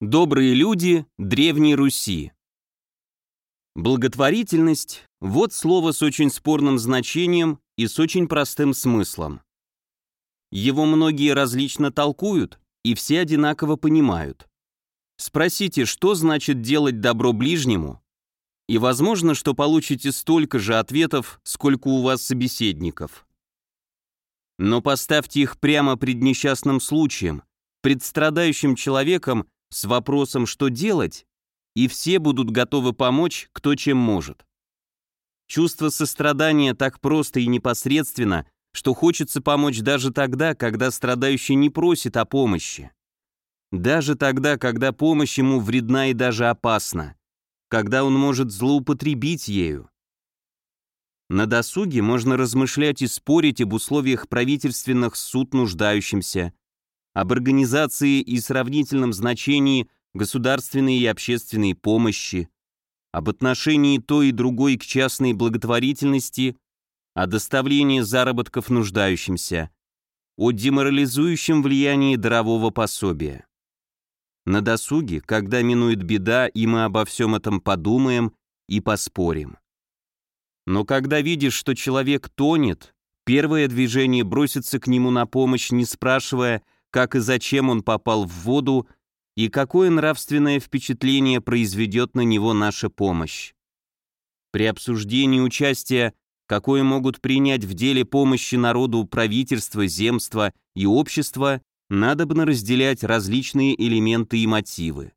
Добрые люди Древней Руси. Благотворительность – вот слово с очень спорным значением и с очень простым смыслом. Его многие различно толкуют, и все одинаково понимают. Спросите, что значит делать добро ближнему, и возможно, что получите столько же ответов, сколько у вас собеседников. Но поставьте их прямо пред несчастным случаем, пред страдающим человеком с вопросом «что делать?», и все будут готовы помочь, кто чем может. Чувство сострадания так просто и непосредственно, что хочется помочь даже тогда, когда страдающий не просит о помощи. Даже тогда, когда помощь ему вредна и даже опасна, когда он может злоупотребить ею. На досуге можно размышлять и спорить об условиях правительственных суд нуждающимся, об организации и сравнительном значении государственной и общественной помощи, об отношении той и другой к частной благотворительности, о доставлении заработков нуждающимся, о деморализующем влиянии дарового пособия. На досуге, когда минует беда, и мы обо всем этом подумаем и поспорим. Но когда видишь, что человек тонет, первое движение бросится к нему на помощь, не спрашивая, как и зачем он попал в воду и какое нравственное впечатление произведет на него наша помощь. При обсуждении участия, какое могут принять в деле помощи народу правительство, земство и общество, надобно разделять различные элементы и мотивы.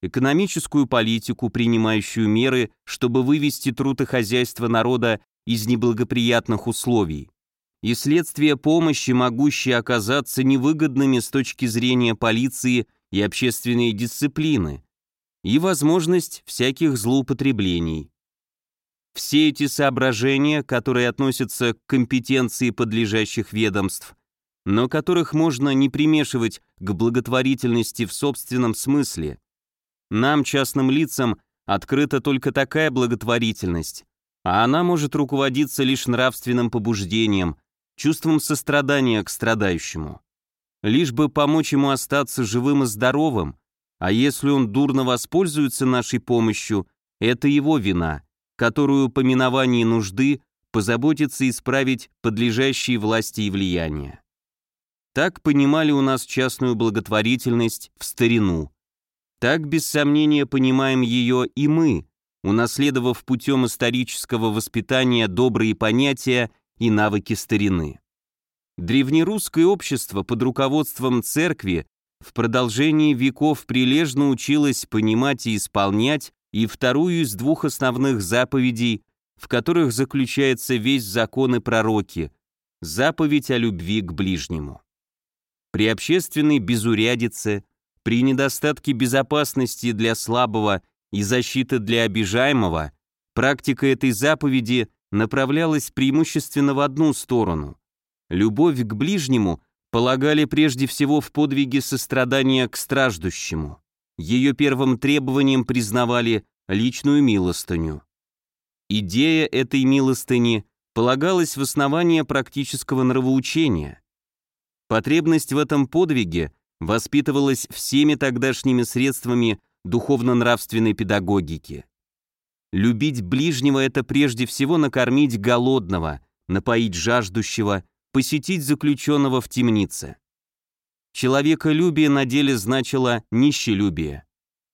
Экономическую политику, принимающую меры, чтобы вывести труд и хозяйство народа из неблагоприятных условий, и следствие помощи, могущие оказаться невыгодными с точки зрения полиции и общественной дисциплины, и возможность всяких злоупотреблений. Все эти соображения, которые относятся к компетенции подлежащих ведомств, но которых можно не примешивать к благотворительности в собственном смысле, нам, частным лицам, открыта только такая благотворительность, а она может руководиться лишь нравственным побуждением, чувством сострадания к страдающему. Лишь бы помочь ему остаться живым и здоровым, а если он дурно воспользуется нашей помощью, это его вина, которую по миновании нужды позаботится исправить подлежащие власти и влияния. Так понимали у нас частную благотворительность в старину. Так, без сомнения, понимаем ее и мы, унаследовав путем исторического воспитания добрые понятия и навыки старины. Древнерусское общество под руководством церкви в продолжении веков прилежно училось понимать и исполнять и вторую из двух основных заповедей, в которых заключается весь закон и пророки – заповедь о любви к ближнему. При общественной безурядице, при недостатке безопасности для слабого и защиты для обижаемого, практика этой заповеди направлялась преимущественно в одну сторону. Любовь к ближнему полагали прежде всего в подвиге сострадания к страждущему. Ее первым требованием признавали личную милостыню. Идея этой милостыни полагалась в основание практического нравоучения. Потребность в этом подвиге воспитывалась всеми тогдашними средствами духовно-нравственной педагогики. Любить ближнего – это прежде всего накормить голодного, напоить жаждущего, посетить заключенного в темнице. Человеколюбие на деле значило нищелюбие.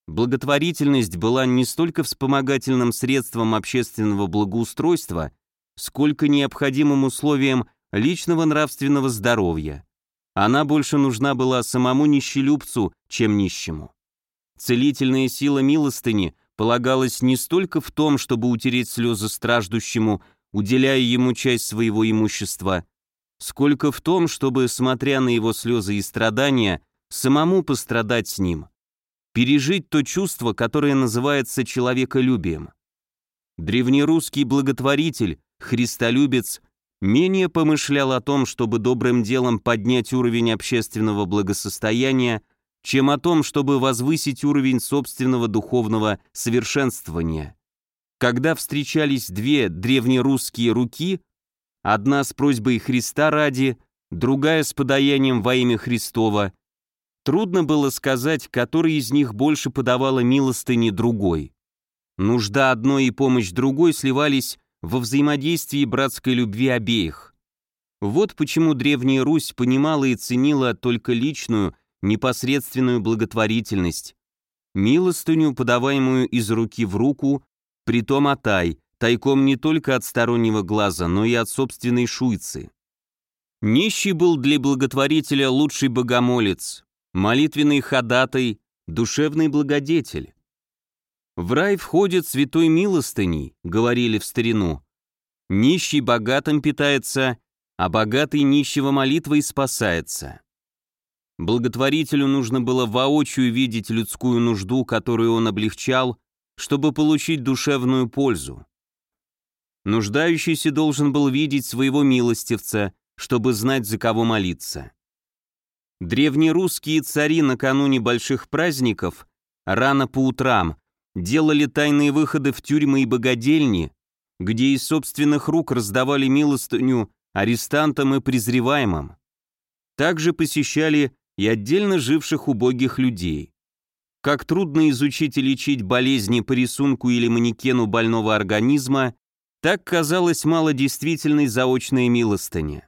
Благотворительность была не столько вспомогательным средством общественного благоустройства, сколько необходимым условием личного нравственного здоровья. Она больше нужна была самому нищелюбцу, чем нищему. Целительная сила милостыни – полагалось не столько в том, чтобы утереть слезы страждущему, уделяя ему часть своего имущества, сколько в том, чтобы, смотря на его слезы и страдания, самому пострадать с ним, пережить то чувство, которое называется человеколюбием. Древнерусский благотворитель, христолюбец, менее помышлял о том, чтобы добрым делом поднять уровень общественного благосостояния, чем о том, чтобы возвысить уровень собственного духовного совершенствования. Когда встречались две древнерусские руки, одна с просьбой Христа ради, другая с подаянием во имя Христова, Трудно было сказать, который из них больше подавала милостыни другой. Нужда одной и помощь другой сливались во взаимодействии братской любви обеих. Вот почему Древняя Русь понимала и ценила только личную, непосредственную благотворительность, милостыню, подаваемую из руки в руку, притом отай, тайком не только от стороннего глаза, но и от собственной шуйцы. Нищий был для благотворителя лучший богомолец, молитвенный ходатай, душевный благодетель. В рай входит святой милостыней, говорили в старину. Нищий богатым питается, а богатый нищего молитвой спасается. Благотворителю нужно было воочию видеть людскую нужду, которую он облегчал, чтобы получить душевную пользу. Нуждающийся должен был видеть своего милостивца, чтобы знать, за кого молиться. Древнерусские цари накануне больших праздников рано по утрам делали тайные выходы в тюрьмы и богадельни, где из собственных рук раздавали милостыню арестантам и презреваемым. Также посещали и отдельно живших убогих людей. Как трудно изучить и лечить болезни по рисунку или манекену больного организма, так казалось мало действительной заочной милостыни.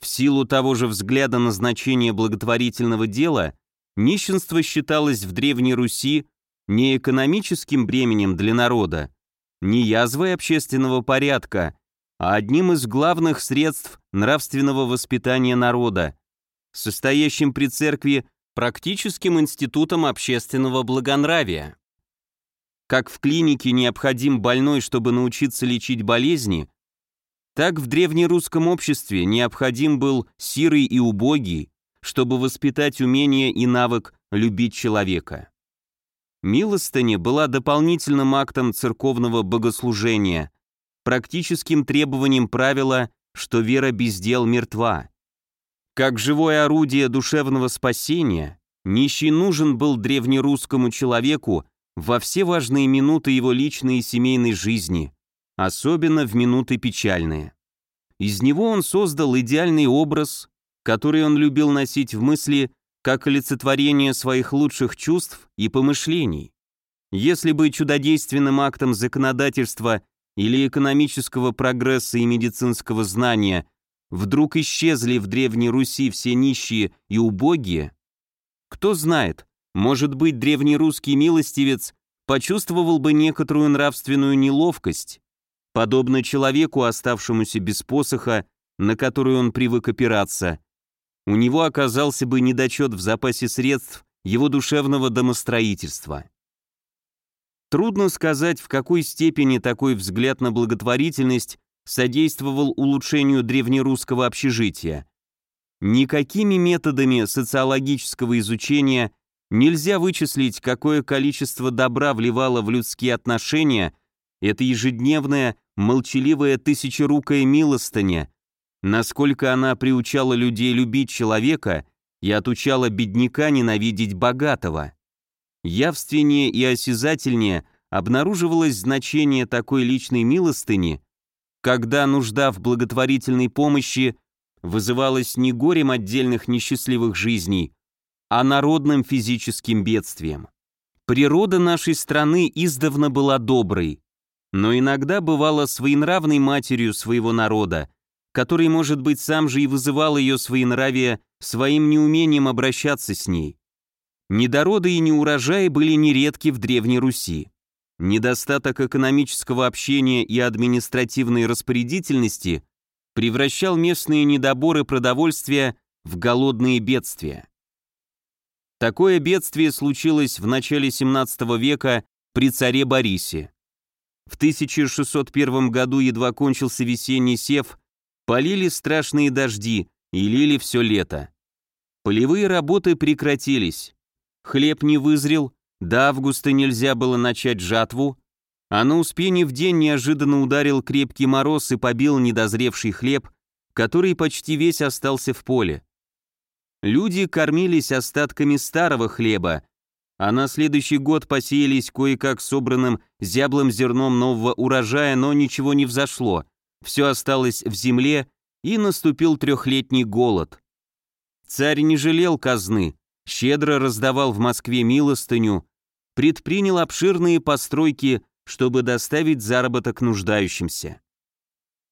В силу того же взгляда на значение благотворительного дела, нищенство считалось в Древней Руси не экономическим бременем для народа, не язвой общественного порядка, а одним из главных средств нравственного воспитания народа, состоящим при церкви практическим институтом общественного благонравия. Как в клинике необходим больной, чтобы научиться лечить болезни, так в древнерусском обществе необходим был сирый и убогий, чтобы воспитать умение и навык любить человека. Милостыня была дополнительным актом церковного богослужения, практическим требованием правила, что вера без дел мертва. Как живое орудие душевного спасения, нищий нужен был древнерусскому человеку во все важные минуты его личной и семейной жизни, особенно в минуты печальные. Из него он создал идеальный образ, который он любил носить в мысли как олицетворение своих лучших чувств и помышлений. Если бы чудодейственным актом законодательства или экономического прогресса и медицинского знания вдруг исчезли в Древней Руси все нищие и убогие, кто знает, может быть, древнерусский милостивец почувствовал бы некоторую нравственную неловкость, подобно человеку, оставшемуся без посоха, на который он привык опираться, у него оказался бы недочет в запасе средств его душевного домостроительства. Трудно сказать, в какой степени такой взгляд на благотворительность содействовал улучшению древнерусского общежития. Никакими методами социологического изучения нельзя вычислить, какое количество добра вливало в людские отношения это ежедневная, молчаливая тысячерукая милостыня, насколько она приучала людей любить человека и отучала бедняка ненавидеть богатого. Явственнее и осязательнее обнаруживалось значение такой личной милостыни, когда нужда в благотворительной помощи вызывалась не горем отдельных несчастливых жизней, а народным физическим бедствием. Природа нашей страны издавна была доброй, но иногда бывала своенравной матерью своего народа, который, может быть, сам же и вызывал ее своенравие своим неумением обращаться с ней. Недороды и неурожаи были нередки в Древней Руси. Недостаток экономического общения и административной распорядительности превращал местные недоборы продовольствия в голодные бедствия. Такое бедствие случилось в начале 17 века при царе Борисе. В 1601 году едва кончился весенний сев, полили страшные дожди и лили все лето. Полевые работы прекратились. Хлеб не вызрел, до августа нельзя было начать жатву, а на Успенье в день неожиданно ударил крепкий мороз и побил недозревший хлеб, который почти весь остался в поле. Люди кормились остатками старого хлеба, а на следующий год посеялись кое-как собранным зяблым зерном нового урожая, но ничего не взошло, все осталось в земле, и наступил трехлетний голод. Царь не жалел казны, щедро раздавал в Москве милостыню, предпринял обширные постройки, чтобы доставить заработок нуждающимся.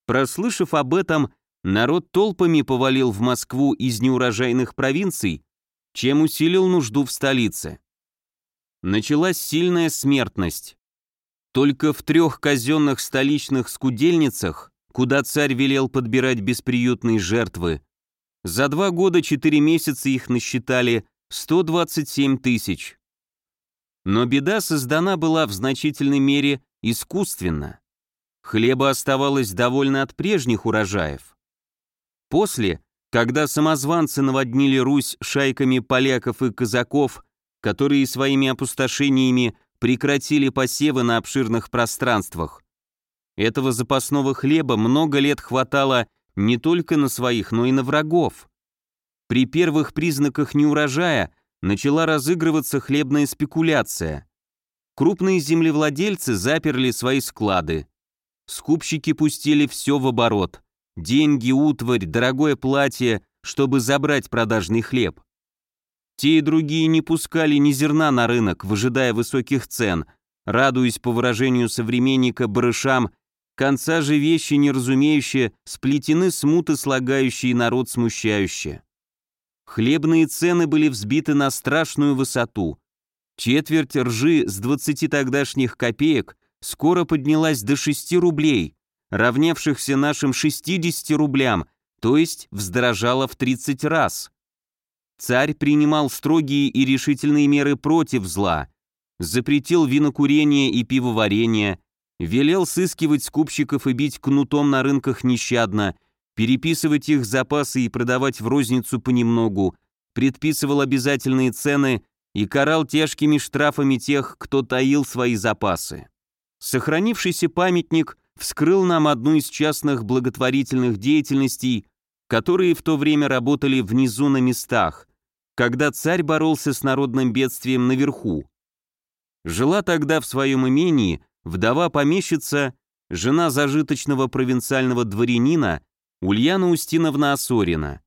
Прослышав об этом, народ толпами повалил в Москву из неурожайных провинций, чем усилил нужду в столице. Началась сильная смертность. Только в трех казенных столичных скудельницах, куда царь велел подбирать бесприютные жертвы, за два года четыре месяца их насчитали 127 тысяч. Но беда создана была в значительной мере искусственно. Хлеба оставалось довольно от прежних урожаев. После, когда самозванцы наводнили Русь шайками поляков и казаков, которые своими опустошениями прекратили посевы на обширных пространствах, этого запасного хлеба много лет хватало не только на своих, но и на врагов. При первых признаках неурожая начала разыгрываться хлебная спекуляция. Крупные землевладельцы заперли свои склады. Скупщики пустили все в оборот. Деньги, утварь, дорогое платье, чтобы забрать продажный хлеб. Те и другие не пускали ни зерна на рынок, выжидая высоких цен, радуясь, по выражению современника, барышам, конца же вещи неразумеющие, сплетены смуты, слагающие народ смущающие. Хлебные цены были взбиты на страшную высоту. Четверть ржи с 20 тогдашних копеек скоро поднялась до 6 рублей, равнявшихся нашим 60 рублям, то есть вздорожала в 30 раз. Царь принимал строгие и решительные меры против зла, запретил винокурение и пивоварение, велел сыскивать скупщиков и бить кнутом на рынках нещадно – переписывать их запасы и продавать в розницу понемногу, предписывал обязательные цены и карал тяжкими штрафами тех, кто таил свои запасы. Сохранившийся памятник вскрыл нам одну из частных благотворительных деятельностей, которые в то время работали внизу на местах, когда царь боролся с народным бедствием наверху. Жила тогда в своем имении вдова-помещица, жена зажиточного провинциального дворянина, Ульяна Устиновна Осорина.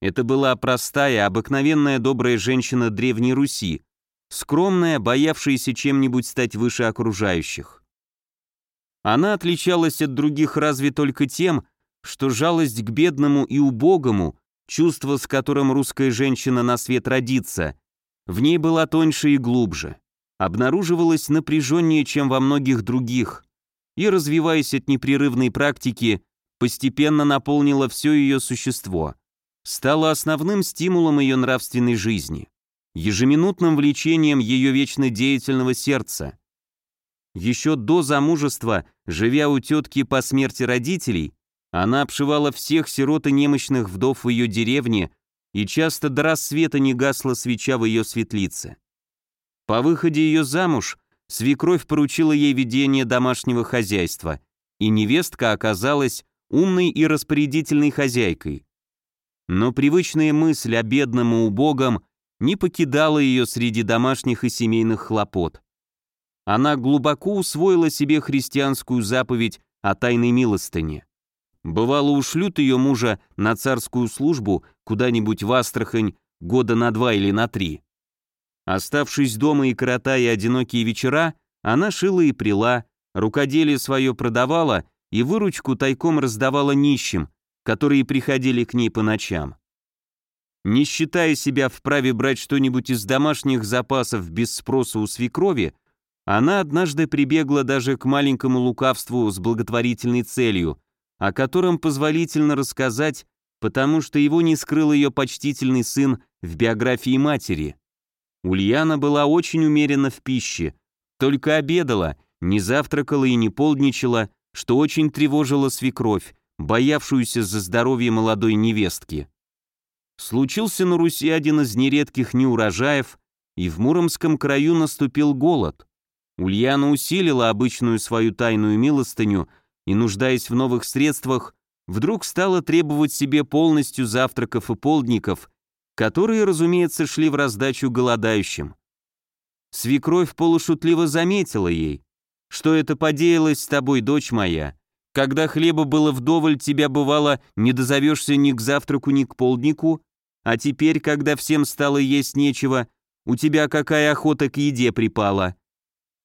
Это была простая, обыкновенная добрая женщина Древней Руси, скромная, боявшаяся чем-нибудь стать выше окружающих. Она отличалась от других разве только тем, что жалость к бедному и убогому, чувство, с которым русская женщина на свет родится, в ней была тоньше и глубже, обнаруживалась напряженнее, чем во многих других, и, развиваясь от непрерывной практики, постепенно наполнила все ее существо, стала основным стимулом ее нравственной жизни, ежеминутным влечением ее вечно деятельного сердца. Еще до замужества, живя у тетки по смерти родителей, она обшивала всех сирот и немощных вдов в ее деревне, и часто до рассвета не гасла свеча в ее светлице. По выходе ее замуж свекровь поручила ей ведение домашнего хозяйства, и невестка оказалась умной и распорядительной хозяйкой. Но привычная мысль о бедном и убогом не покидала ее среди домашних и семейных хлопот. Она глубоко усвоила себе христианскую заповедь о тайной милостыне. Бывало, ушлют ее мужа на царскую службу куда-нибудь в Астрахань года на два или на три. Оставшись дома и коротая одинокие вечера, она шила и прила, рукоделие свое продавала и выручку тайком раздавала нищим, которые приходили к ней по ночам. Не считая себя вправе брать что-нибудь из домашних запасов без спроса у свекрови, она однажды прибегла даже к маленькому лукавству с благотворительной целью, о котором позволительно рассказать, потому что его не скрыл ее почтительный сын в биографии матери. Ульяна была очень умерена в пище, только обедала, не завтракала и не полдничала, что очень тревожило свекровь, боявшуюся за здоровье молодой невестки. Случился на Руси один из нередких неурожаев, и в Муромском краю наступил голод. Ульяна усилила обычную свою тайную милостыню и, нуждаясь в новых средствах, вдруг стала требовать себе полностью завтраков и полдников, которые, разумеется, шли в раздачу голодающим. Свекровь полушутливо заметила ей, что это подеялось с тобой, дочь моя. Когда хлеба было вдоволь, тебя бывало, не дозовешься ни к завтраку, ни к полднику, А теперь, когда всем стало есть нечего, у тебя какая охота к еде припала?»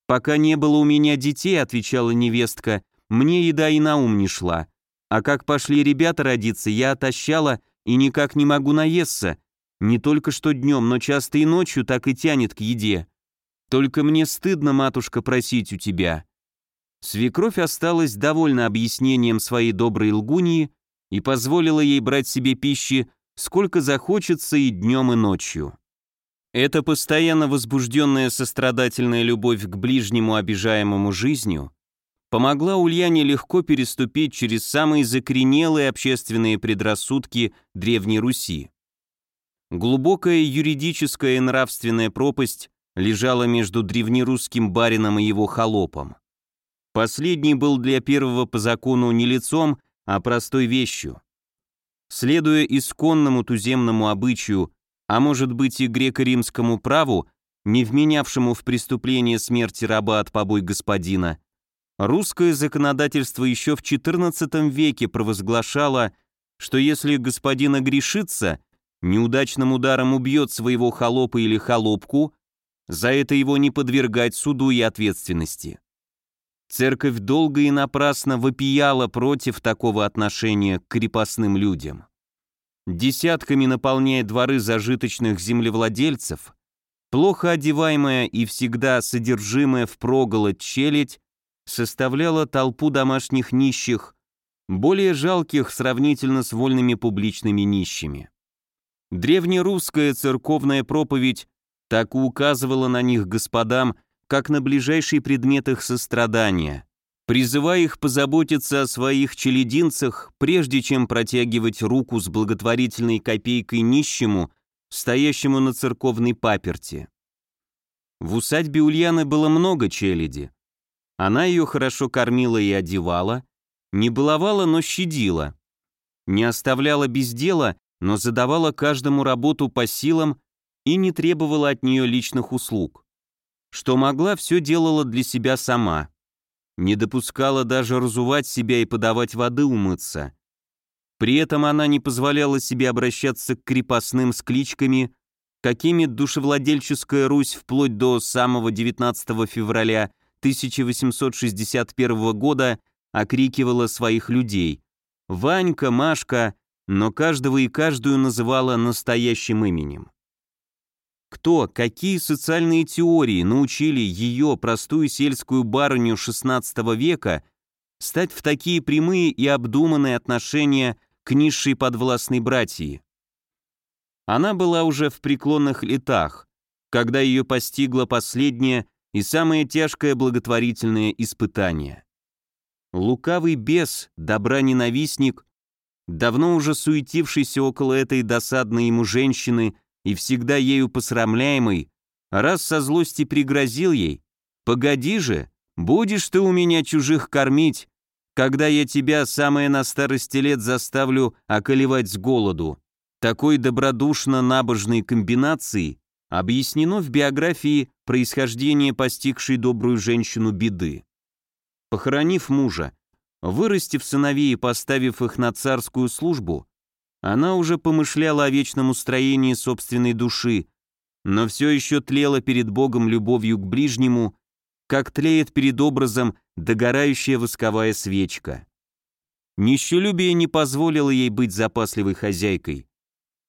«Пока не было у меня детей», — отвечала невестка, — «мне еда и на ум не шла. А как пошли ребята родиться, я отощала и никак не могу наесться. Не только что днем, но часто и ночью так и тянет к еде. Только мне стыдно, матушка, просить у тебя». Свекровь осталась довольна объяснением своей доброй лгуньи и позволила ей брать себе пищи сколько захочется и днем, и ночью. Эта постоянно возбужденная сострадательная любовь к ближнему обижаемому жизнью помогла Ульяне легко переступить через самые закоренелые общественные предрассудки Древней Руси. Глубокая юридическая и нравственная пропасть лежала между древнерусским барином и его холопом. Последний был для первого по закону не лицом, а простой вещью. Следуя исконному туземному обычаю, а может быть и греко-римскому праву, не вменявшему в преступление смерти раба от побой господина, русское законодательство еще в XIV веке провозглашало, что если господин огрешится, неудачным ударом убьет своего холопа или холопку, за это его не подвергать суду и ответственности. Церковь долго и напрасно вопияла против такого отношения к крепостным людям. Десятками наполняя дворы зажиточных землевладельцев, плохо одеваемая и всегда содержимая впроголодь челядь составляла толпу домашних нищих, более жалких сравнительно с вольными публичными нищими. Древнерусская церковная проповедь так и указывала на них господам, как на ближайший предмет их сострадания, призывая их позаботиться о своих челединцах, прежде чем протягивать руку с благотворительной копейкой нищему, стоящему на церковной паперти. В усадьбе Ульяны было много челяди. Она ее хорошо кормила и одевала, не баловала, но щадила. Не оставляла без дела, но задавала каждому работу по силам и не требовала от нее личных услуг. Что могла, все делала для себя сама. Не допускала даже разувать себя и подавать воды умыться. При этом она не позволяла себе обращаться к крепостным с кличками, какими душевладельческая Русь вплоть до самого 19 февраля 1861 года окрикивала своих людей. Ванька, Машка, но каждого и каждую называла настоящим именем. Кто, какие социальные теории научили ее, простую сельскую барыню XVI века, стать в такие прямые и обдуманные отношения к низшей подвластной братьи? Она была уже в преклонных летах, когда ее постигло последнее и самое тяжкое благотворительное испытание. Лукавый бес, добра-ненавистник, давно уже суетившийся около этой досадной ему женщины, и всегда ею посрамляемый, раз со злости пригрозил ей, «Погоди же, будешь ты у меня чужих кормить, когда я тебя, самое на старости лет, заставлю околевать с голоду». Такой добродушно-набожной комбинацией объяснено в биографии происхождение постигшей добрую женщину беды. Похоронив мужа, вырастив сыновей и поставив их на царскую службу, она уже помышляла о вечном устроении собственной души, но все еще тлела перед Богом любовью к ближнему, как тлеет перед образом догорающая восковая свечка. Нищелюбие не позволило ей быть запасливой хозяйкой.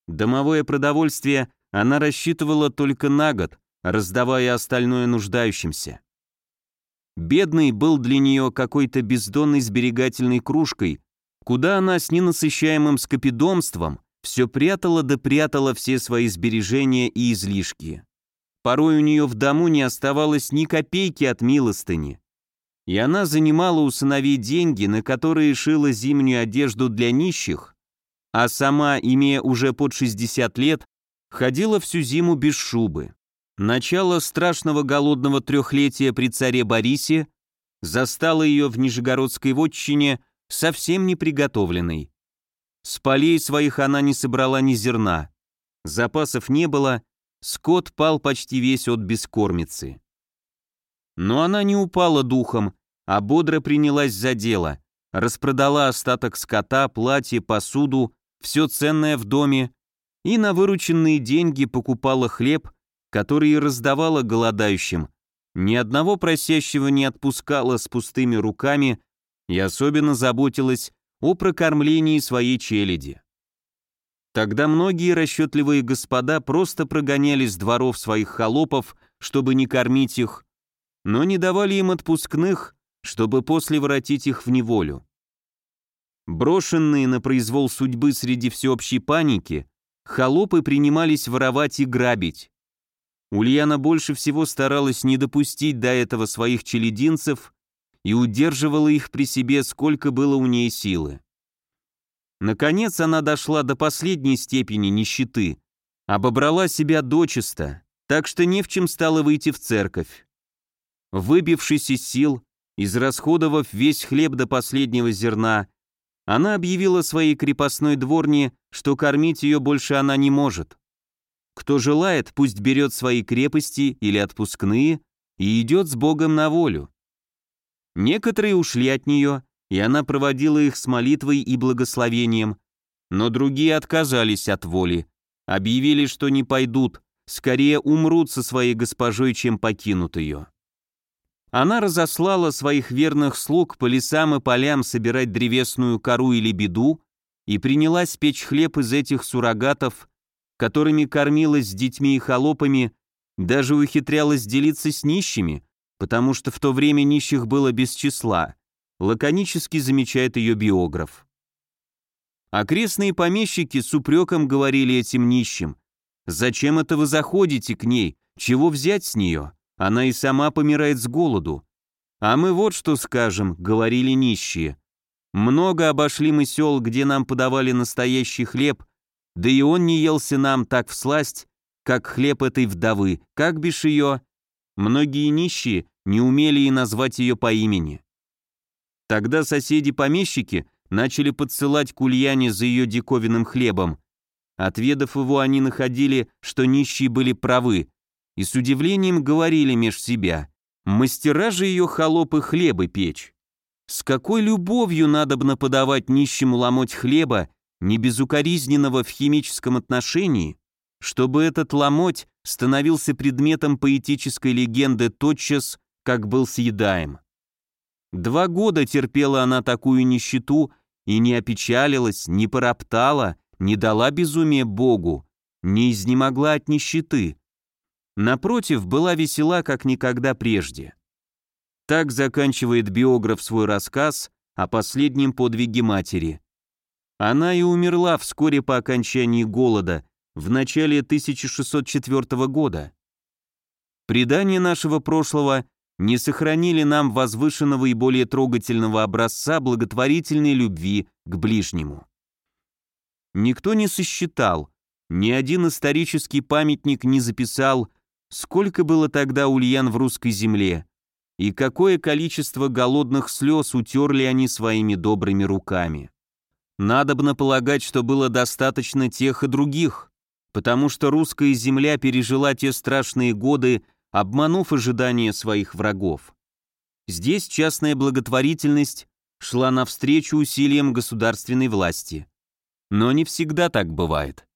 Домовое продовольствие она рассчитывала только на год, раздавая остальное нуждающимся. Бедный был для нее какой-то бездонной сберегательной кружкой, куда она с ненасыщаемым скопидомством все прятала да прятала все свои сбережения и излишки. Порой у нее в дому не оставалось ни копейки от милостыни. И она занимала у сыновей деньги, на которые шила зимнюю одежду для нищих, а сама, имея уже под 60 лет, ходила всю зиму без шубы. Начало страшного голодного трехлетия при царе Борисе застало ее в Нижегородской вотчине совсем не приготовленной. С полей своих она не собрала ни зерна. Запасов не было, скот пал почти весь от бескормицы. Но она не упала духом, а бодро принялась за дело, распродала остаток скота, платье, посуду, все ценное в доме и на вырученные деньги покупала хлеб, который раздавала голодающим, ни одного просящего не отпускала с пустыми руками и особенно заботилась о прокормлении своей челяди. Тогда многие расчетливые господа просто прогоняли с дворов своих холопов, чтобы не кормить их, но не давали им отпускных, чтобы после воротить их в неволю. Брошенные на произвол судьбы среди всеобщей паники, холопы принимались воровать и грабить. Ульяна больше всего старалась не допустить до этого своих челединцев и удерживала их при себе, сколько было у ней силы. Наконец она дошла до последней степени нищеты, обобрала себя дочисто, так что не в чем стало выйти в церковь. Выбившись из сил, израсходовав весь хлеб до последнего зерна, она объявила своей крепостной дворне, что кормить ее больше она не может. Кто желает, пусть берет свои крепости или отпускные и идет с Богом на волю. Некоторые ушли от нее, и она проводила их с молитвой и благословением, но другие отказались от воли, объявили, что не пойдут, скорее умрут со своей госпожой, чем покинут ее. Она разослала своих верных слуг по лесам и полям собирать древесную кору или беду и принялась печь хлеб из этих суррогатов, которыми кормилась с детьми и холопами, даже ухитрялась делиться с нищими, потому что в то время нищих было без числа, лаконически замечает ее биограф. Окрестные помещики с упреком говорили этим нищим, «Зачем это вы заходите к ней? Чего взять с нее? Она и сама помирает с голоду». «А мы вот что скажем», — говорили нищие. «Много обошли мы сел, где нам подавали настоящий хлеб, да и он не елся нам так всласть, как хлеб этой вдовы, как бишь ее, Многие нищие не умели и назвать ее по имени. Тогда соседи-помещики начали подсылать к Ульяне за ее диковинным хлебом. Отведав его, они находили, что нищие были правы, и с удивлением говорили меж себя, мастера же ее холопы хлебы печь. С какой любовью надобно подавать нищему ломоть хлеба, не безукоризненного в химическом отношении, чтобы этот ломоть становился предметом поэтической легенды тотчас, как был съедаем. Два года терпела она такую нищету и не опечалилась, не пороптала, не дала безумие Богу, не изнемогла от нищеты. Напротив, была весела, как никогда прежде. Так заканчивает биограф свой рассказ о последнем подвиге матери. Она и умерла вскоре по окончании голода, в начале 1604 года. Предания нашего прошлого не сохранили нам возвышенного и более трогательного образца благотворительной любви к ближнему. Никто не сосчитал, ни один исторический памятник не записал, сколько было тогда ульян в русской земле, и какое количество голодных слез утерли они своими добрыми руками. Надобно полагать, что было достаточно тех и других, потому что русская земля пережила те страшные годы, обманув ожидания своих врагов. Здесь частная благотворительность шла навстречу усилиям государственной власти. Но не всегда так бывает.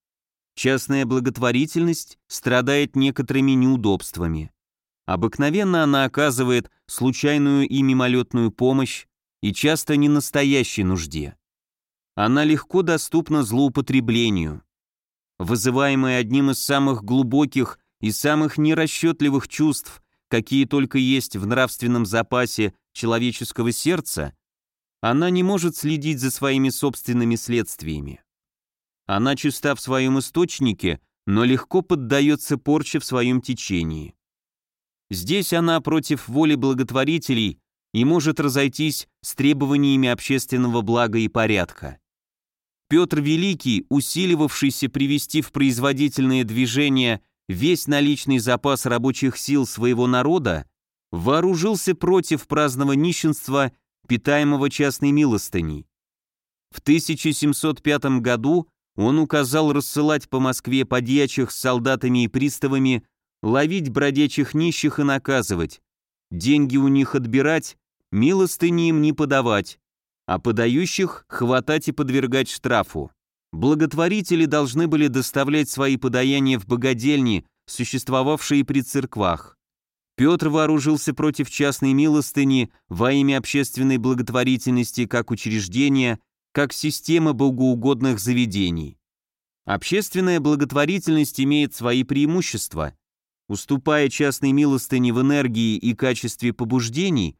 Частная благотворительность страдает некоторыми неудобствами. Обыкновенно она оказывает случайную и мимолетную помощь и часто не настоящей нужде. Она легко доступна злоупотреблению вызываемое одним из самых глубоких и самых нерасчетливых чувств, какие только есть в нравственном запасе человеческого сердца, она не может следить за своими собственными следствиями. Она чиста в своем источнике, но легко поддается порче в своем течении. Здесь она против воли благотворителей и может разойтись с требованиями общественного блага и порядка. Петр Великий, усиливавшийся привести в производительное движение весь наличный запас рабочих сил своего народа, вооружился против праздного нищенства, питаемого частной милостыней. В 1705 году он указал рассылать по Москве подьячих с солдатами и приставами, ловить бродячих нищих и наказывать, деньги у них отбирать, милостыни им не подавать, а подающих хватать и подвергать штрафу. благотворители должны были доставлять свои подаяния в богадельни, существовавшие при церквах. Петр вооружился против частной милостыни во имя общественной благотворительности как учреждения, как системы богоугодных заведений. Общественная благотворительность имеет свои преимущества. Уступая частной милостыне в энергии и качестве побуждений,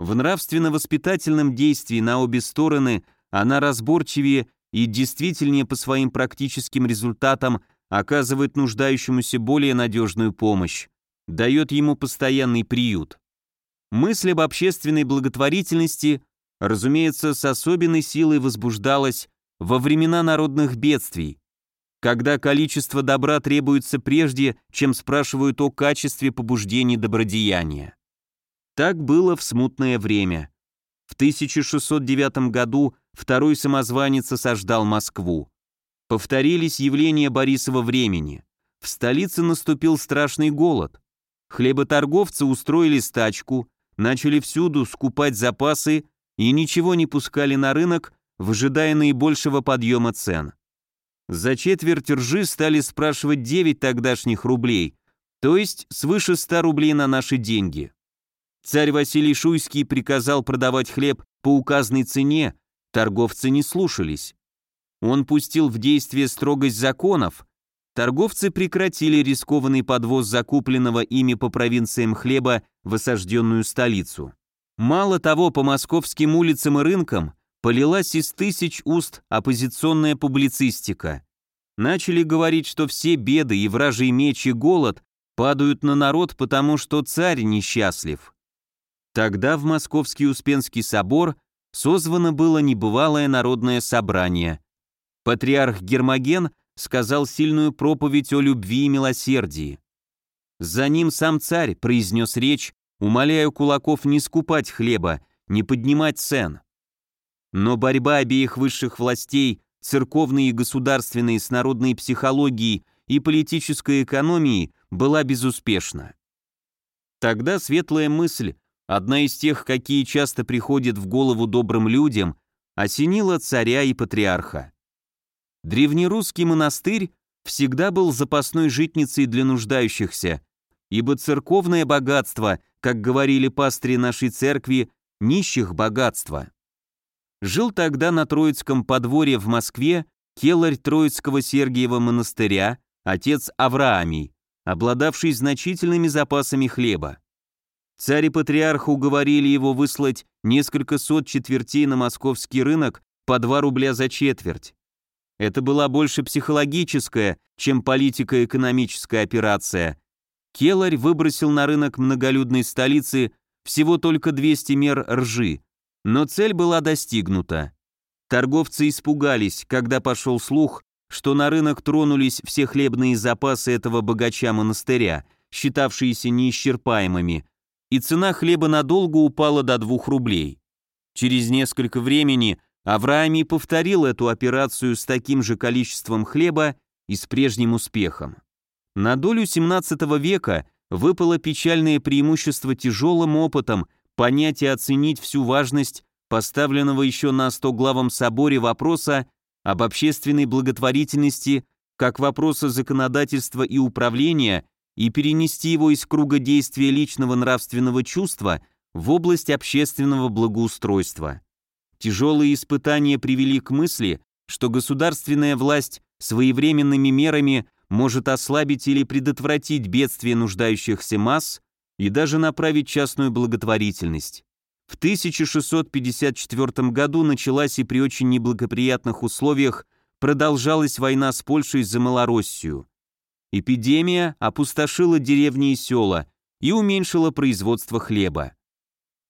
в нравственно-воспитательном действии на обе стороны она разборчивее и действительнее по своим практическим результатам оказывает нуждающемуся более надежную помощь, дает ему постоянный приют. Мысль об общественной благотворительности, разумеется, с особенной силой возбуждалась во времена народных бедствий, когда количество добра требуется прежде, чем спрашивают о качестве побуждений добродеяния. Так было в смутное время. В 1609 году второй самозванец осаждал Москву. Повторились явления Борисова времени. В столице наступил страшный голод. Хлеботорговцы устроили стачку, начали всюду скупать запасы и ничего не пускали на рынок, выжидая наибольшего подъема цен. За четверть ржи стали спрашивать 9 тогдашних рублей, то есть свыше 100 рублей на наши деньги. Царь Василий Шуйский приказал продавать хлеб по указанной цене, торговцы не слушались. Он пустил в действие строгость законов, торговцы прекратили рискованный подвоз закупленного ими по провинциям хлеба в осажденную столицу. Мало того, по московским улицам и рынкам полилась из тысяч уст оппозиционная публицистика. Начали говорить, что все беды и вражий меч и голод падают на народ, потому что царь несчастлив. Тогда в Московский Успенский собор созвано было небывалое народное собрание, Патриарх Гермоген сказал сильную проповедь о любви и милосердии. За ним сам царь произнес речь, умоляя кулаков не скупать хлеба, не поднимать цен. Но борьба обеих высших властей, церковной и государственной, с народной психологией и политической экономией, была безуспешна. Тогда светлая мысль, одна из тех, какие часто приходят в голову добрым людям, осенила царя и патриарха. Древнерусский монастырь всегда был запасной житницей для нуждающихся, ибо церковное богатство, как говорили пастыри нашей церкви, нищих богатство. Жил тогда на Троицком подворье в Москве келарь Троицкого Сергиева монастыря, отец Авраамий, обладавший значительными запасами хлеба. Царь и патриарх уговорили его выслать несколько сот четвертей на московский рынок по 2 рубля за четверть. Это была больше психологическая, чем политико-экономическая операция. Келарь выбросил на рынок многолюдной столицы всего только 200 мер ржи, но цель была достигнута. Торговцы испугались, когда пошел слух, что на рынок тронулись все хлебные запасы этого богача-монастыря, считавшиеся неисчерпаемыми, и цена хлеба надолго упала до 2 рублей. Через несколько времени Авраамий повторил эту операцию с таким же количеством хлеба и с прежним успехом. На долю 17 века выпало печальное преимущество тяжелым опытом понять и оценить всю важность поставленного еще на 100 главам соборе вопроса об общественной благотворительности как вопроса законодательства и управления и перенести его из круга действия личного нравственного чувства в область общественного благоустройства. Тяжелые испытания привели к мысли, что государственная власть своевременными мерами может ослабить или предотвратить бедствие нуждающихся масс и даже направить частную благотворительность. В 1654 году началась и при очень неблагоприятных условиях продолжалась война с Польшей за Малороссию. Эпидемия опустошила деревни и села и уменьшила производство хлеба.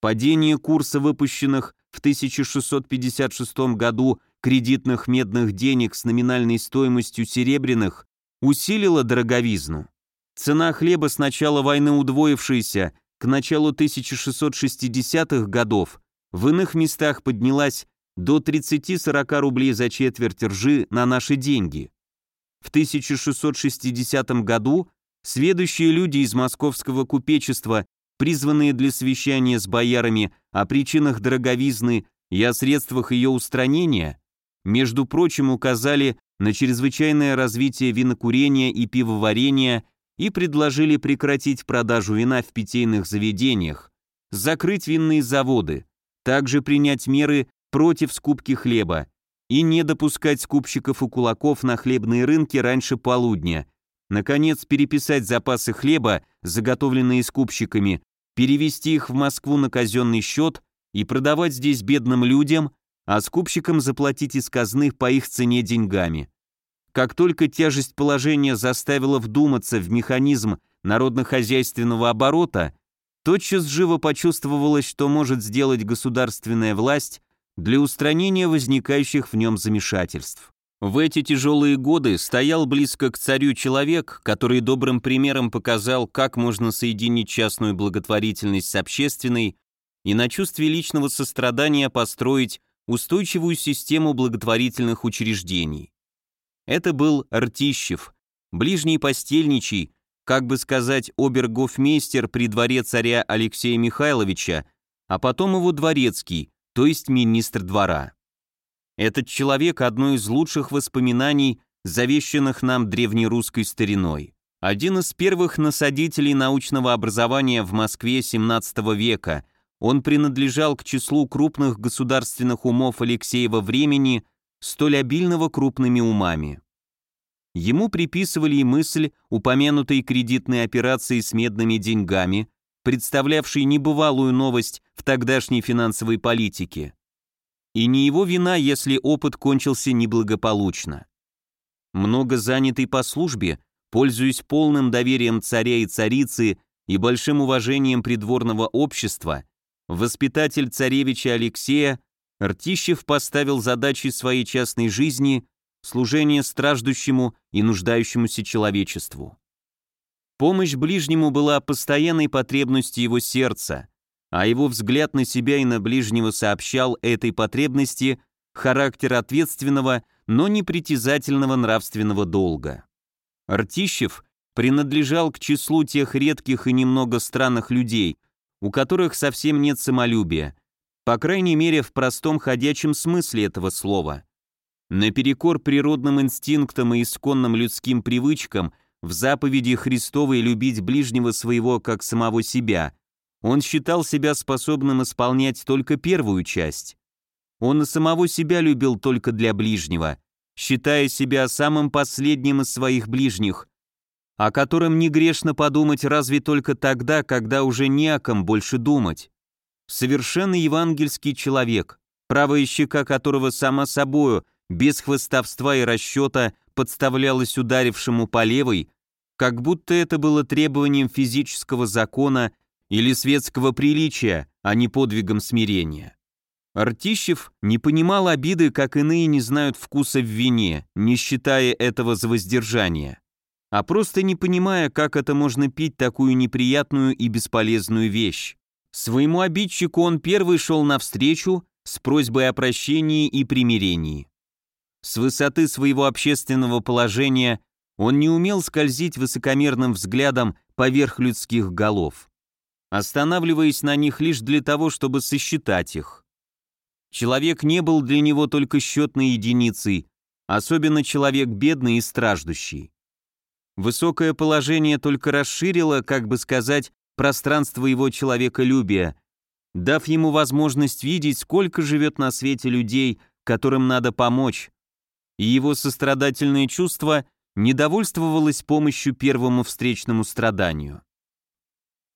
Падение курса выпущенных в 1656 году кредитных медных денег с номинальной стоимостью серебряных усилила дороговизну. Цена хлеба с начала войны удвоившаяся к началу 1660-х годов в иных местах поднялась до 30-40 рублей за четверть ржи на наши деньги. В 1660 году сведущие люди из московского купечества призванные для совещания с боярами о причинах дороговизны и о средствах ее устранения, между прочим, указали на чрезвычайное развитие винокурения и пивоварения и предложили прекратить продажу вина в питейных заведениях, закрыть винные заводы, также принять меры против скупки хлеба и не допускать скупщиков и кулаков на хлебные рынки раньше полудня, наконец переписать запасы хлеба, заготовленные скупщиками, перевести их в Москву на казенный счет и продавать здесь бедным людям, а скупщикам заплатить из казны по их цене деньгами. Как только тяжесть положения заставила вдуматься в механизм народно-хозяйственного оборота, тотчас живо почувствовалось, что может сделать государственная власть для устранения возникающих в нем замешательств. В эти тяжелые годы стоял близко к царю человек, который добрым примером показал, как можно соединить частную благотворительность с общественной и на чувстве личного сострадания построить устойчивую систему благотворительных учреждений. Это был Ртищев, ближний постельничий, как бы сказать, обергофмейстер при дворе царя Алексея Михайловича, а потом его дворецкий, то есть министр двора. Этот человек – одно из лучших воспоминаний, завещанных нам древнерусской стариной. Один из первых насадителей научного образования в Москве XVII века, он принадлежал к числу крупных государственных умов Алексеева времени, столь обильного крупными умами. Ему приписывали и мысль упомянутой кредитной операции с медными деньгами, представлявшей небывалую новость в тогдашней финансовой политике. И не его вина, если опыт кончился неблагополучно. Много занятый по службе, пользуясь полным доверием царя и царицы и большим уважением придворного общества, воспитатель царевича Алексея Ртищев поставил задачей своей частной жизни служение страждущему и нуждающемуся человечеству. Помощь ближнему была постоянной потребностью его сердца, а его взгляд на себя и на ближнего сообщал этой потребности характер ответственного, но непритязательного нравственного долга. Ртищев принадлежал к числу тех редких и немного странных людей, у которых совсем нет самолюбия, по крайней мере в простом ходячем смысле этого слова. Наперекор природным инстинктам и исконным людским привычкам в заповеди Христовой любить ближнего своего как самого себя, он считал себя способным исполнять только первую часть. Он и самого себя любил только для ближнего, считая себя самым последним из своих ближних, о котором не грешно подумать разве только тогда, когда уже не о ком больше думать. Совершенно евангельский человек, правая щека которого сама собою, без хвостовства и расчета, подставлялась ударившему по левой, как будто это было требованием физического закона или светского приличия, а не подвигом смирения. Артищев не понимал обиды, как иные не знают вкуса в вине, не считая этого за воздержание а просто не понимая, как это можно пить такую неприятную и бесполезную вещь. Своему обидчику он первый шел навстречу с просьбой о прощении и примирении. С высоты своего общественного положения он не умел скользить высокомерным взглядом поверх людских голов, останавливаясь на них лишь для того, чтобы сосчитать их. Человек не был для него только счетной единицей, особенно человек бедный и страждущий. Высокое положение только расширило, как бы сказать, пространство его человеколюбия, дав ему возможность видеть, сколько живет на свете людей, которым надо помочь, и его сострадательное чувство недовольствовалось помощью первому встречному страданию.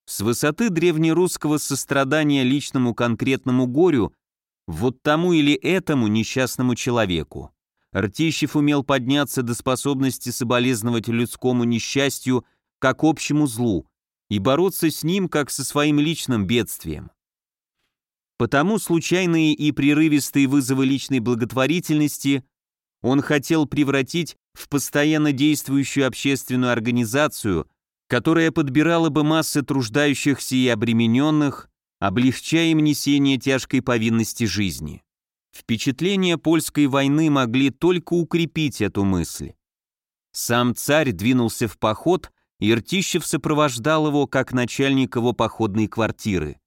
С высоты древнерусского сострадания личному конкретному горю вот тому или этому несчастному человеку. Ртищев умел подняться до способности соболезновать людскому несчастью как общему злу и бороться с ним как со своим личным бедствием. Потому случайные и прерывистые вызовы личной благотворительности он хотел превратить в постоянно действующую общественную организацию, которая подбирала бы массы труждающихся и обремененных, облегчая им несение тяжкой повинности жизни. Впечатления польской войны могли только укрепить эту мысль. Сам царь двинулся в поход, и Ртищев сопровождал его как начальник его походной квартиры.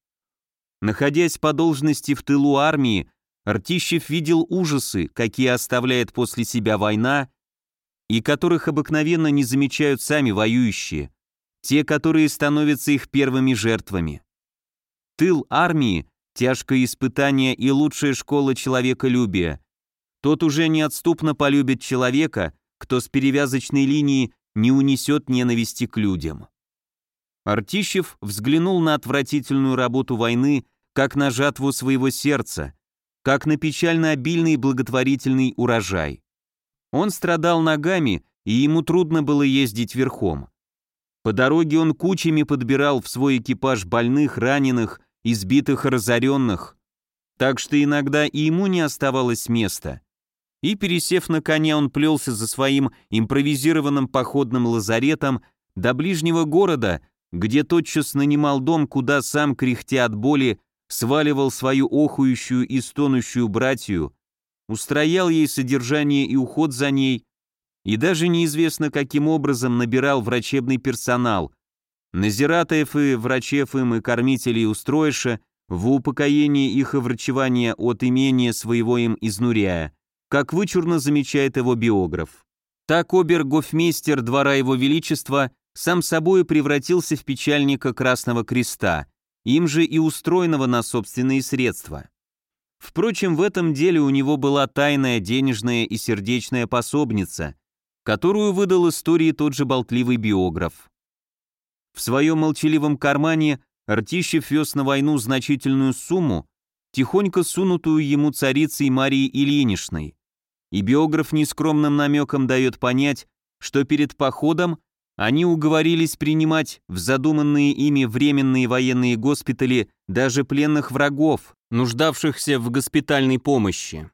Находясь по должности в тылу армии, Ртищев видел ужасы, какие оставляет после себя война, и которых обыкновенно не замечают сами воюющие, те, которые становятся их первыми жертвами. Тыл армии – тяжкое испытание и лучшая школа человеколюбия. Тот уже неотступно полюбит человека, кто с перевязочной линии не унесет ненависти к людям. Артищев взглянул на отвратительную работу войны, как на жатву своего сердца, как на печально обильный благотворительный урожай. Он страдал ногами, и ему трудно было ездить верхом. По дороге он кучами подбирал в свой экипаж больных, раненых, избитых и разоренных, так что иногда и ему не оставалось места. И, пересев на коня, он плелся за своим импровизированным походным лазаретом до ближнего города, где тотчас нанимал дом, куда сам, кряхтя от боли, сваливал свою охующую и стонущую братью, устроял ей содержание и уход за ней, и даже неизвестно каким образом набирал врачебный персонал, назиратаев и врачев им и кормителей устроиша в упокоении их и врачевания от имения своего им изнуряя, как вычурно замечает его биограф. Так обер-гофмейстер двора его величества сам собой превратился в печальника Красного Креста, им же и устроенного на собственные средства. Впрочем, в этом деле у него была тайная денежная и сердечная пособница, которую выдал истории тот же болтливый биограф. В своем молчаливом кармане Ртищев вез на войну значительную сумму, тихонько сунутую ему царицей Марией Ильиничной, и биограф нескромным намеком дает понять, что перед походом они уговорились принимать в задуманные ими временные военные госпитали даже пленных врагов, нуждавшихся в госпитальной помощи.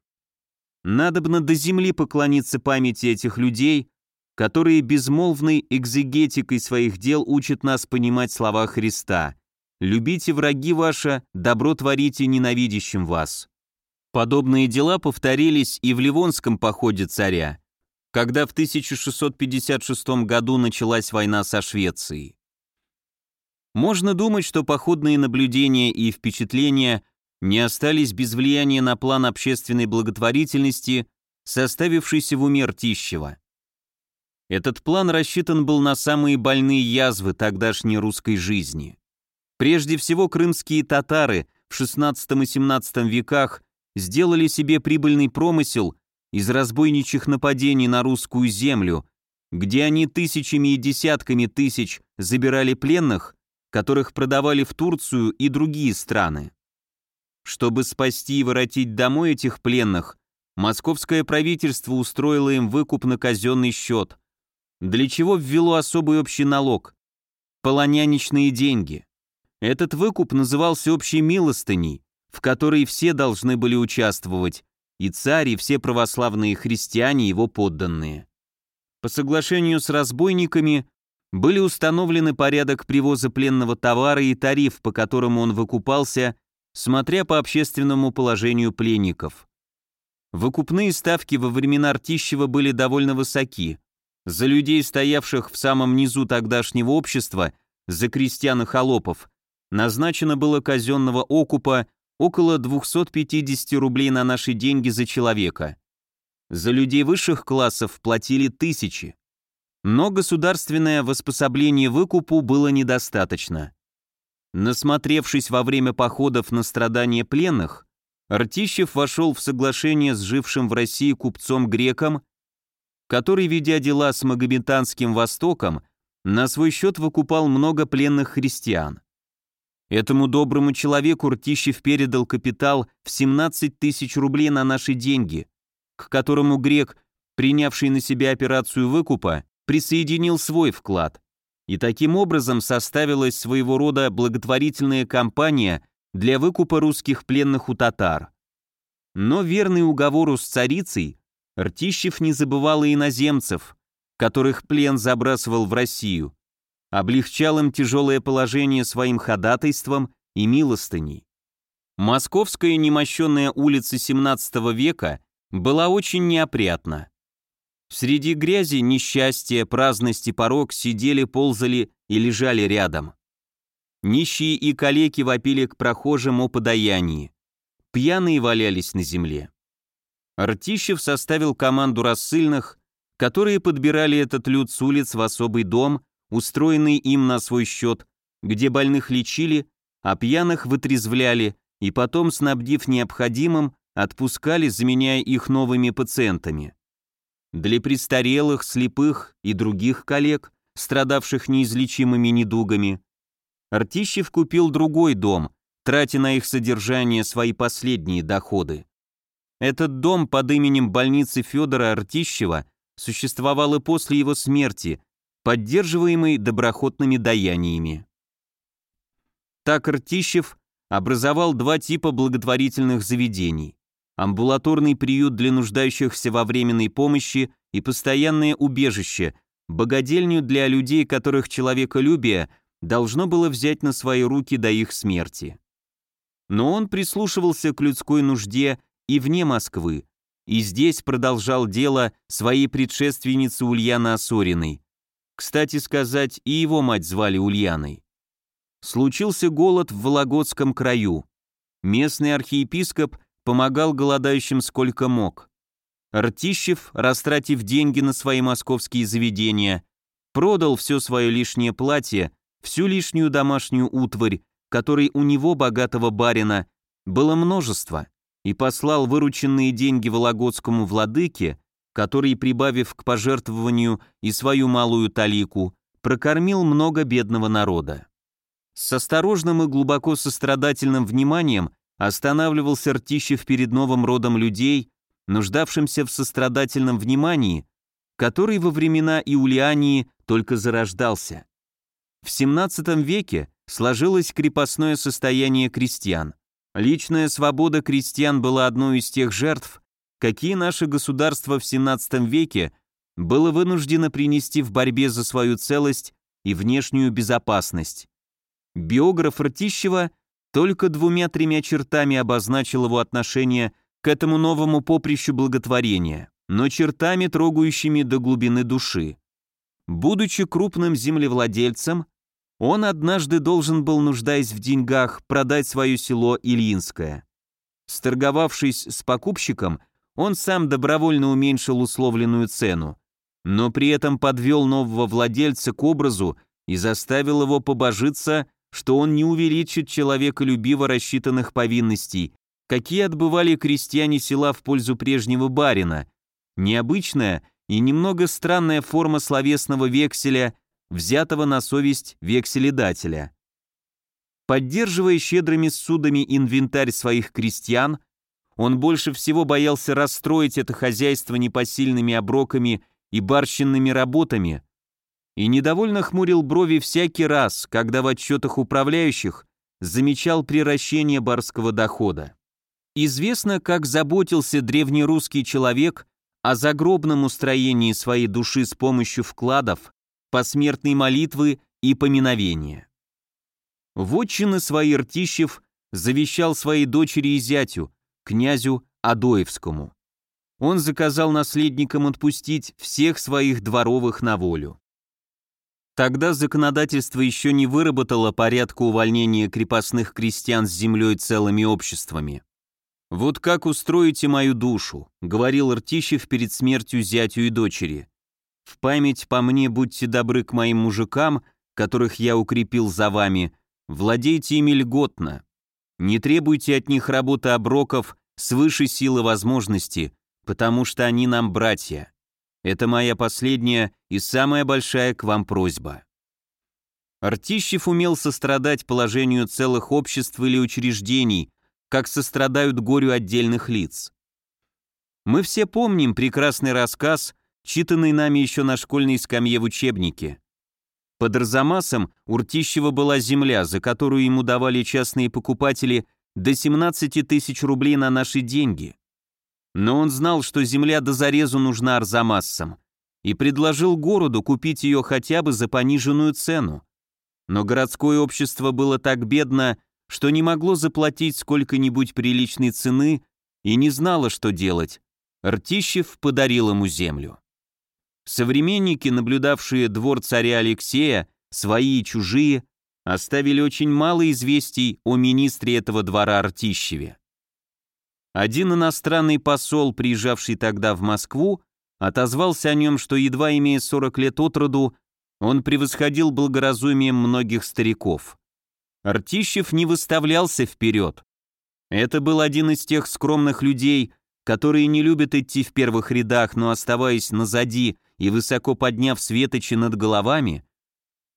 Надобно до земли поклониться памяти этих людей, которые безмолвной экзегетикой своих дел учат нас понимать слова Христа «Любите враги ваши, добро творите ненавидящим вас». Подобные дела повторились и в Ливонском походе царя, когда в 1656 году началась война со Швецией. Можно думать, что походные наблюдения и впечатления не остались без влияния на план общественной благотворительности, составившийся в уме Ртищева. Этот план рассчитан был на самые больные язвы тогдашней русской жизни. Прежде всего, крымские татары в XVI и XVII веках сделали себе прибыльный промысел из разбойничьих нападений на русскую землю, где они тысячами и десятками тысяч забирали пленных, которых продавали в Турцию и другие страны. Чтобы спасти и воротить домой этих пленных, московское правительство устроило им выкуп на казенный счет, для чего ввело особый общий налог – полоняничные деньги. Этот выкуп назывался общей милостыней, в которой все должны были участвовать, и царь, и все православные христиане, его подданные. По соглашению с разбойниками были установлены порядок привоза пленного товара и тариф, по которому он выкупался, смотря по общественному положению пленников. Выкупные ставки во времена Ртищева были довольно высоки. За людей, стоявших в самом низу тогдашнего общества, за крестьян и холопов, назначено было казенного окупа около 250 рублей на наши деньги за человека. За людей высших классов платили тысячи. Но государственное воспособление выкупу было недостаточно. Насмотревшись во время походов на страдания пленных, Ртищев вошел в соглашение с жившим в России купцом-греком, который, ведя дела с Магометанским Востоком, на свой счет выкупал много пленных христиан. Этому доброму человеку Ртищев передал капитал в 17 тысяч рублей на наши деньги, к которому грек, принявший на себя операцию выкупа, присоединил свой вклад. И таким образом составилась своего рода благотворительная кампания для выкупа русских пленных у татар. Но верный уговору с царицей, Ртищев не забывал и иноземцев, которых плен забрасывал в Россию, облегчал им тяжелое положение своим ходатайством и милостыней. Московская немощенная улица XVII века была очень неопрятна. Среди грязи, несчастья, праздности, порог сидели, ползали и лежали рядом. Нищие и калеки вопили к прохожим о подаянии. пьяные валялись на земле. Артищев составил команду рассыльных, которые подбирали этот люд с улиц в особый дом, устроенный им на свой счет, где больных лечили, а пьяных вытрезвляли и потом, снабдив необходимым, отпускали, заменяя их новыми пациентами. Для престарелых, слепых и других коллег, страдавших неизлечимыми недугами, Артищев купил другой дом, тратя на их содержание свои последние доходы. Этот дом под именем больницы Федора Артищева существовал и после его смерти, поддерживаемый доброхотными daяниями. Так Артищев образовал два типа благотворительных заведений – амбулаторный приют для нуждающихся во временной помощи и постоянное убежище, богадельню для людей, которых человеколюбие должно было взять на свои руки до их смерти. Но он прислушивался к людской нужде и вне Москвы, и здесь продолжал дело своей предшественницы Ульяны Осориной. Кстати сказать, и его мать звали Ульяной. Случился голод в Вологодском краю. Местный архиепископ помогал голодающим сколько мог. Ртищев, растратив деньги на свои московские заведения, продал все свое лишнее платье, всю лишнюю домашнюю утварь, которой у него, богатого барина, было множество, и послал вырученные деньги вологодскому владыке, который, прибавив к пожертвованию и свою малую талику, прокормил много бедного народа. С осторожным и глубоко сострадательным вниманием останавливался Ртищев перед новым родом людей, нуждавшимся в сострадательном внимании, который во времена Иулиании только зарождался. В XVII веке сложилось крепостное состояние крестьян. Личная свобода крестьян была одной из тех жертв, какие наше государство в XVII веке было вынуждено принести в борьбе за свою целость и внешнюю безопасность. Биограф Ртищева только двумя-тремя чертами обозначил его отношение к этому новому поприщу благотворения, но чертами, трогающими до глубины души. Будучи крупным землевладельцем, он однажды должен был, нуждаясь в деньгах, продать свое село Ильинское. Сторговавшись с покупщиком, он сам добровольно уменьшил условленную цену, но при этом подвел нового владельца к образу и заставил его побожиться, что он не увеличит человеколюбиво рассчитанных повинностей, какие отбывали крестьяне села в пользу прежнего барина. Необычная и немного странная форма словесного векселя, взятого на совесть векселедателя. Поддерживая щедрыми судами инвентарь своих крестьян, он больше всего боялся расстроить это хозяйство непосильными оброками и барщинными работами, и недовольно хмурил брови всякий раз, когда в отчетах управляющих замечал приращение барского дохода. Известно, как заботился древнерусский человек о загробном устроении своей души с помощью вкладов, посмертной молитвы и поминовения. Вотчины свои Ртищев завещал своей дочери и зятю, князю Адоевскому. Он заказал наследникам отпустить всех своих дворовых на волю. Тогда законодательство еще не выработало порядка увольнения крепостных крестьян с землей целыми обществами. «Вот как устроите мою душу», — говорил Ртищев перед смертью зятю и дочери. «В память по мне будьте добры к моим мужикам, которых я укрепил за вами, владейте ими льготно, не требуйте от них работы оброков свыше силы возможности, потому что они нам братья. Это моя последняя и самая большая к вам просьба. Артищев умел сострадать положению целых обществ или учреждений, как сострадают горю отдельных лиц. Мы все помним прекрасный рассказ, читанный нами еще на школьной скамье в учебнике. Под Арзамасом у Ртищева была земля, за которую ему давали частные покупатели до 17 тысяч рублей на наши деньги. Но он знал, что земля до зарезу нужна Арзамассам, и предложил городу купить ее хотя бы за пониженную цену. Но городское общество было так бедно, что не могло заплатить сколько-нибудь приличной цены и не знало, что делать. Ртищев подарил ему землю. Современники, наблюдавшие двор царя Алексея, свои и чужие, оставили очень мало известий о министре этого двора Артищеве. Один иностранный посол, приезжавший тогда в Москву, отозвался о нем, что едва имея 40 лет от роду, он превосходил благоразумием многих стариков. Артищев не выставлялся вперед. Это был один из тех скромных людей, которые не любят идти в первых рядах, но оставаясь назади и высоко подняв светочи над головами,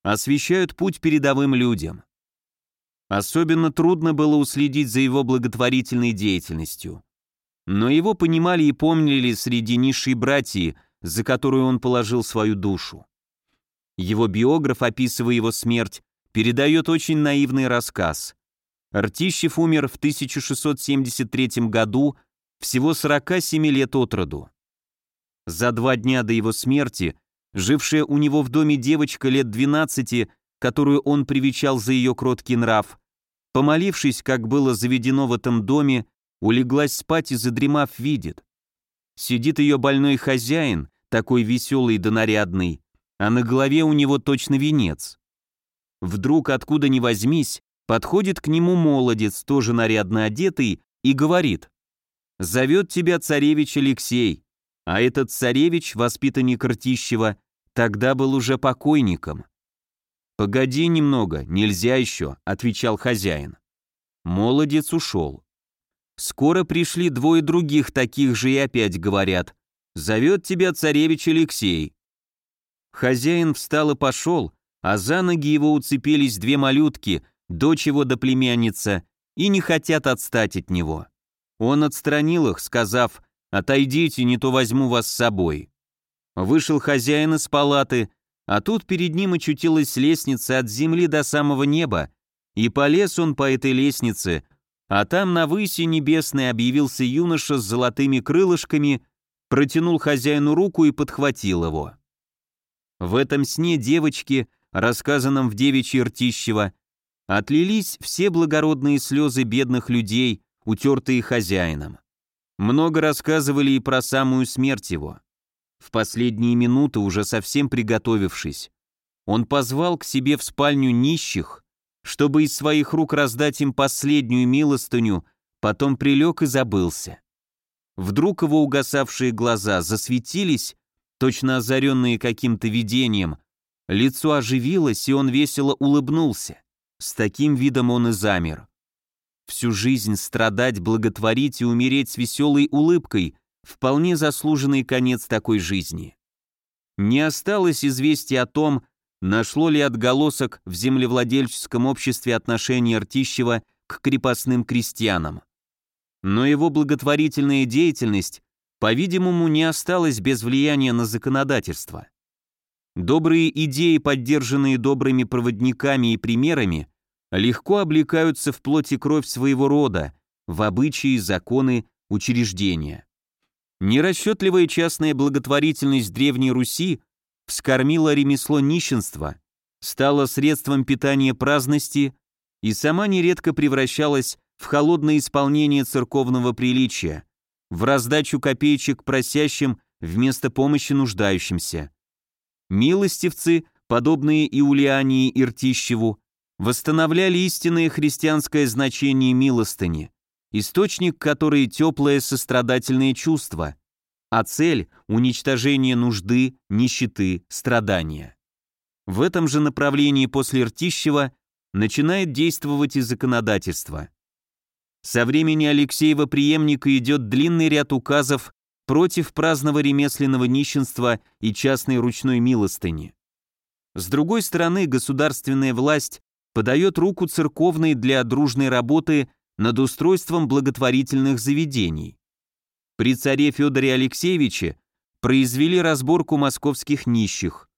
освещают путь передовым людям. Особенно трудно было уследить за его благотворительной деятельностью. Но его понимали и помнили среди низшей братьи, за которую он положил свою душу. Его биограф, описывая его смерть, передает очень наивный рассказ. Ртищев умер в 1673 году, всего 47 лет от роду. За два дня до его смерти, жившая у него в доме девочка лет 12, которую он привечал за ее кроткий нрав, помолившись, как было заведено в этом доме, улеглась спать и задремав видит. Сидит ее больной хозяин, такой веселый да нарядный, а на голове у него точно венец. Вдруг, откуда ни возьмись, подходит к нему молодец, тоже нарядно одетый, и говорит, «Зовет тебя царевич Алексей, а этот царевич, воспитанник Ртищева, тогда был уже покойником». «Погоди немного, нельзя еще», — отвечал хозяин. Молодец ушел. Скоро пришли двое других таких же и опять говорят, «Зовет тебя царевич Алексей». Хозяин встал и пошел, а за ноги его уцепились две малютки, дочь его да племянница, и не хотят отстать от него. Он отстранил их, сказав, «Отойдите, не то возьму вас с собой». Вышел хозяин из палаты, а тут перед ним очутилась лестница от земли до самого неба, и полез он по этой лестнице, а там на выси небесной объявился юноша с золотыми крылышками, протянул хозяину руку и подхватил его. В этом сне девочки, рассказанном в девичьей Ртищево, отлились все благородные слезы бедных людей, утертые хозяином. Много рассказывали и про самую смерть его. В последние минуты, уже совсем приготовившись, он позвал к себе в спальню нищих, чтобы из своих рук раздать им последнюю милостыню, потом прилег и забылся. Вдруг его угасавшие глаза засветились, точно озаренные каким-то видением, лицо оживилось, и он весело улыбнулся. С таким видом он и замер. Всю жизнь страдать, благотворить и умереть с веселой улыбкой – вполне заслуженный конец такой жизни. Не осталось известия о том, нашло ли отголосок в землевладельческом обществе отношение Ртищева к крепостным крестьянам. Но его благотворительная деятельность по-видимому, не осталось без влияния на законодательство. Добрые идеи, поддержанные добрыми проводниками и примерами, легко облекаются в плоть и кровь своего рода, в обычаи, законы, учреждения. Нерасчетливая частная благотворительность Древней Руси вскормила ремесло нищенства, стала средством питания праздности и сама нередко превращалась в холодное исполнение церковного приличия, в раздачу копеечек просящим вместо помощи нуждающимся. Милостивцы, подобные Иулиании и Ртищеву, восстановляли истинное христианское значение милостыни, источник которой теплое сострадательное чувство, а цель – уничтожение нужды, нищеты, страдания. В этом же направлении после Ртищева начинает действовать и законодательство. Со времени Алексеева преемника идет длинный ряд указов против праздного ремесленного нищенства и частной ручной милостыни. С другой стороны, государственная власть подает руку церковной для дружной работы над устройством благотворительных заведений. При царе Федоре Алексеевиче произвели разборку московских нищих.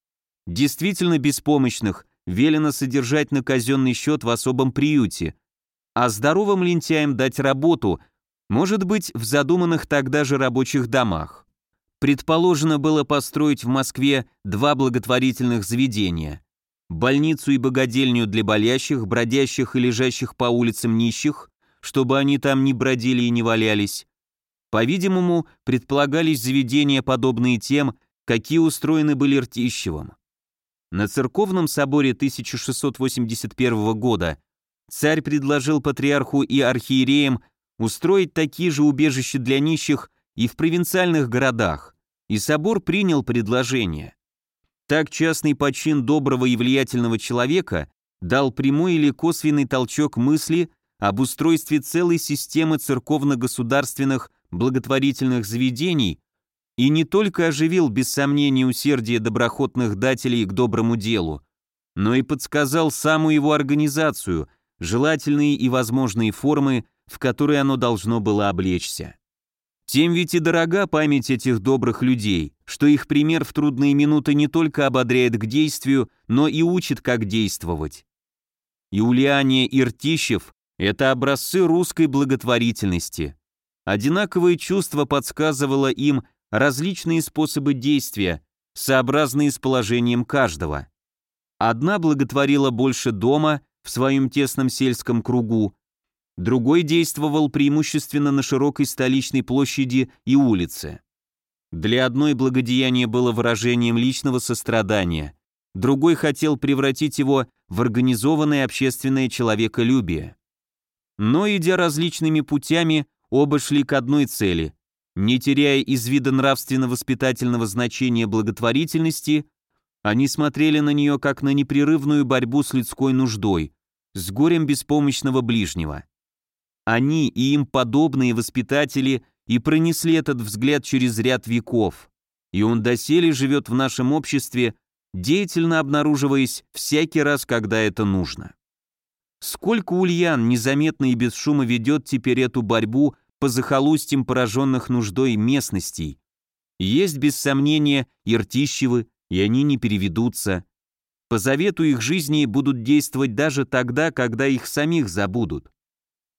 Действительно беспомощных велено содержать на казенный счет в особом приюте – а здоровым лентяям дать работу, может быть, в задуманных тогда же рабочих домах. Предположено было построить в Москве два благотворительных заведения – больницу и богадельню для болящих, бродящих и лежащих по улицам нищих, чтобы они там не бродили и не валялись. По-видимому, предполагались заведения, подобные тем, какие устроены были Ртищевым. На церковном соборе 1681 года царь предложил патриарху и архиереям устроить такие же убежища для нищих и в провинциальных городах, и собор принял предложение. Так частный почин доброго и влиятельного человека дал прямой или косвенный толчок мысли об устройстве целой системы церковно-государственных благотворительных заведений и не только оживил без сомнения усердие доброхотных дателей к доброму делу, но и подсказал саму его организацию, желательные и возможные формы, в которые оно должно было облечься. Тем ведь и дорога память этих добрых людей, что их пример в трудные минуты не только ободряет к действию, но и учит, как действовать. Юлиане и Ртищев – это образцы русской благотворительности. Одинаковое чувство подсказывало им различные способы действия, сообразные с положением каждого. Одна благотворила больше дома, в своем тесном сельском кругу, другой действовал преимущественно на широкой столичной площади и улице. Для одной благодеяние было выражением личного сострадания, другой хотел превратить его в организованное общественное человеколюбие. Но, идя различными путями, оба шли к одной цели. Не теряя из вида нравственно-воспитательного значения благотворительности, они смотрели на нее как на непрерывную борьбу с людской нуждой, с горем беспомощного ближнего. Они и им подобные воспитатели и пронесли этот взгляд через ряд веков, и он доселе живет в нашем обществе, деятельно обнаруживаясь всякий раз, когда это нужно. Сколько Ульян незаметно и без шума ведет теперь эту борьбу по захолустьям пораженных нуждой местностей. Есть, без сомнения, и и они не переведутся. По завету их жизни будут действовать даже тогда, когда их самих забудут.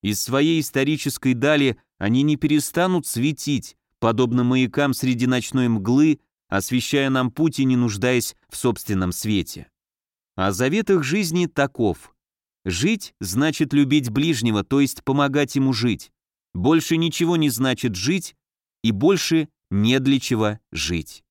Из своей исторической дали они не перестанут светить, подобно маякам среди ночной мглы, освещая нам путь и не нуждаясь в собственном свете. А завет их жизни таков. Жить значит любить ближнего, то есть помогать ему жить. Больше ничего не значит жить, и больше не для чего жить.